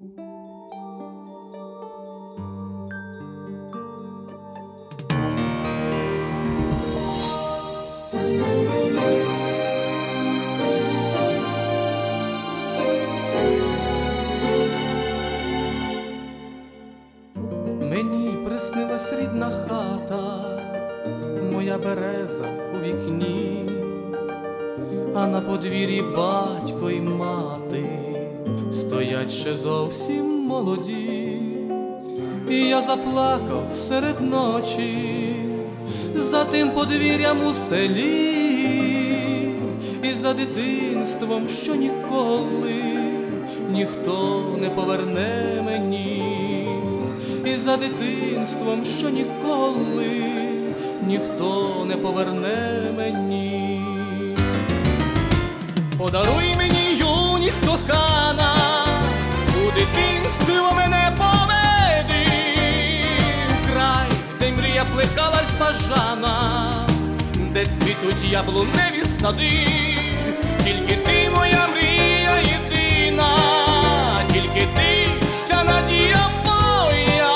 Мені приснилась рідна хата, моя береза у вікні, а на подвір'ї батько і мати стоять ще зовсім молоді, і я заплакав серед ночі за тим подвір'ям у селі, і за дитинством, що ніколи ніхто не поверне мені і за дитинством, що ніколи ніхто не поверне мені. Подаруй мені мрія плекалась бажана, де цвітуть яблуневі сади, тільки ти моя мрія єдина, тільки ти вся надія моя,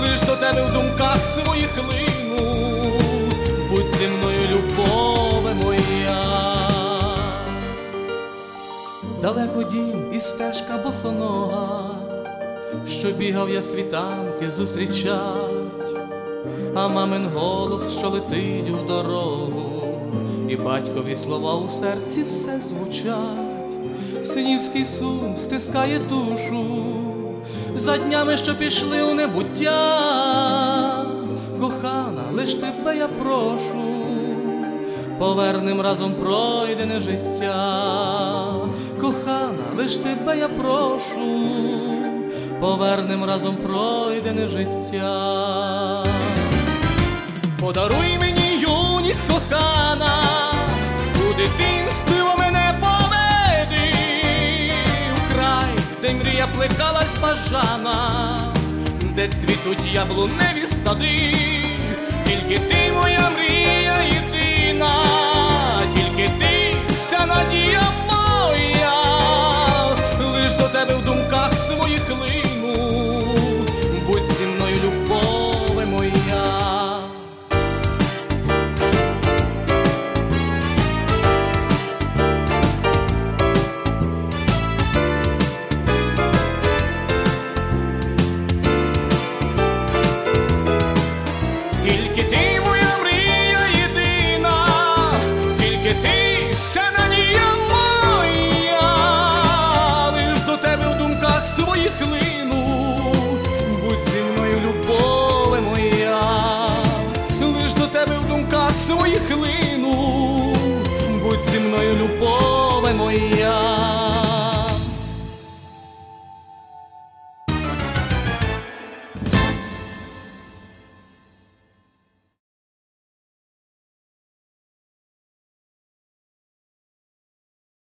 лиш до тебе в думках своїх лину, будь зі мною, любове моя. Далеко дім і стежка босонога, що бігав я світанки зустрічать, а мамин голос, що летить у дорогу, і батькові слова у серці все звучать, синівський сум стискає душу. За днями, що пішли у небуття, кохана, лиш тебе я прошу. Повернем разом пройдене життя, кохана, лиш тебе я прошу, повернем разом пройдене життя. Подаруй мені юність кохана, у дитинство мене поведи, у край, де мрія плекалась бажана, де цвітуть яблуневі стади, тільки ти моя своїх лину,